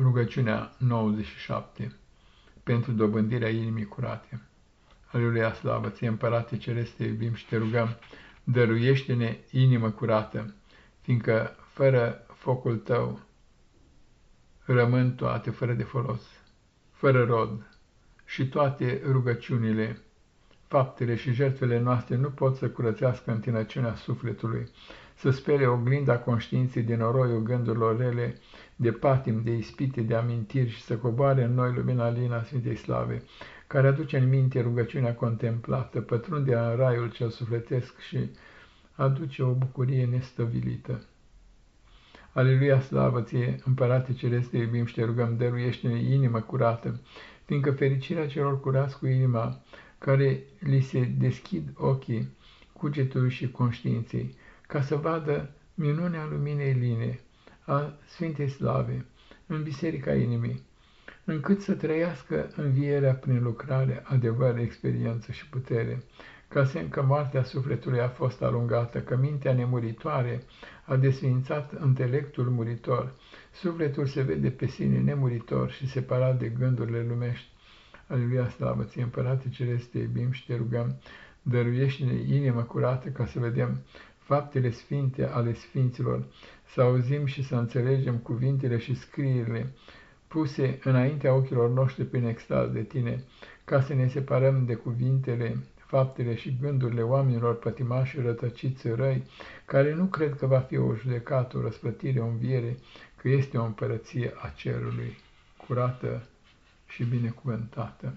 Rugăciunea 97 pentru dobândirea inimii curate. Aleluia, slavă ție, Împărate Ceresc, te iubim și te rugăm, dăruiește-ne inimă curată, fiindcă fără focul tău rămân toate fără de folos, fără rod, și toate rugăciunile, faptele și jertfele noastre nu pot să curățească întinăciunea sufletului, să spere oglinda conștiinței din noroiul gândurilor rele, de patim, de ispite, de amintiri și să coboare în noi lumina lina Sfintei Slave, care aduce în minte rugăciunea contemplată, pătrunde în raiul cel sufletesc și aduce o bucurie nestăvilită. Aleluia, slavă ție, Împărate Celeste, iubim și te rugăm, dăruiește-ne inimă curată, fiindcă fericirea celor curați cu inima, care li se deschid ochii cugetului și conștiinței, ca să vadă minunea luminei line a Sfintei Slave în biserica inimii, încât să trăiască învierea prin lucrare, adevăr, experiență și putere, ca semn că moartea sufletului a fost alungată, că mintea nemuritoare a desfințat intelectul muritor, sufletul se vede pe sine nemuritor și separat de gândurile lumești. Aleluia, slavă ție, Împărate Celeste, te iubim și te rugăm, dăruiește-ne inimă curată ca să vedem faptele sfinte ale sfinților, să auzim și să înțelegem cuvintele și scrierile puse înaintea ochilor noștri prin extaz de tine, ca să ne separăm de cuvintele, faptele și gândurile oamenilor pătimași, rătăciți, răi, care nu cred că va fi o judecată, o răsplătire, o înviere, că este o împărăție a cerului, curată și binecuvântată.